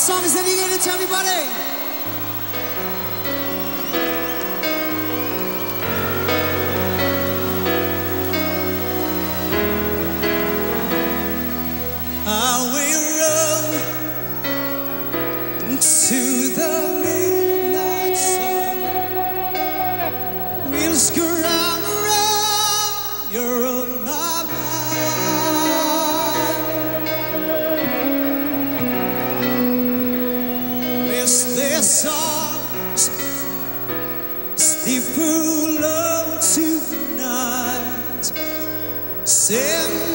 song is dedicated to everybody. Send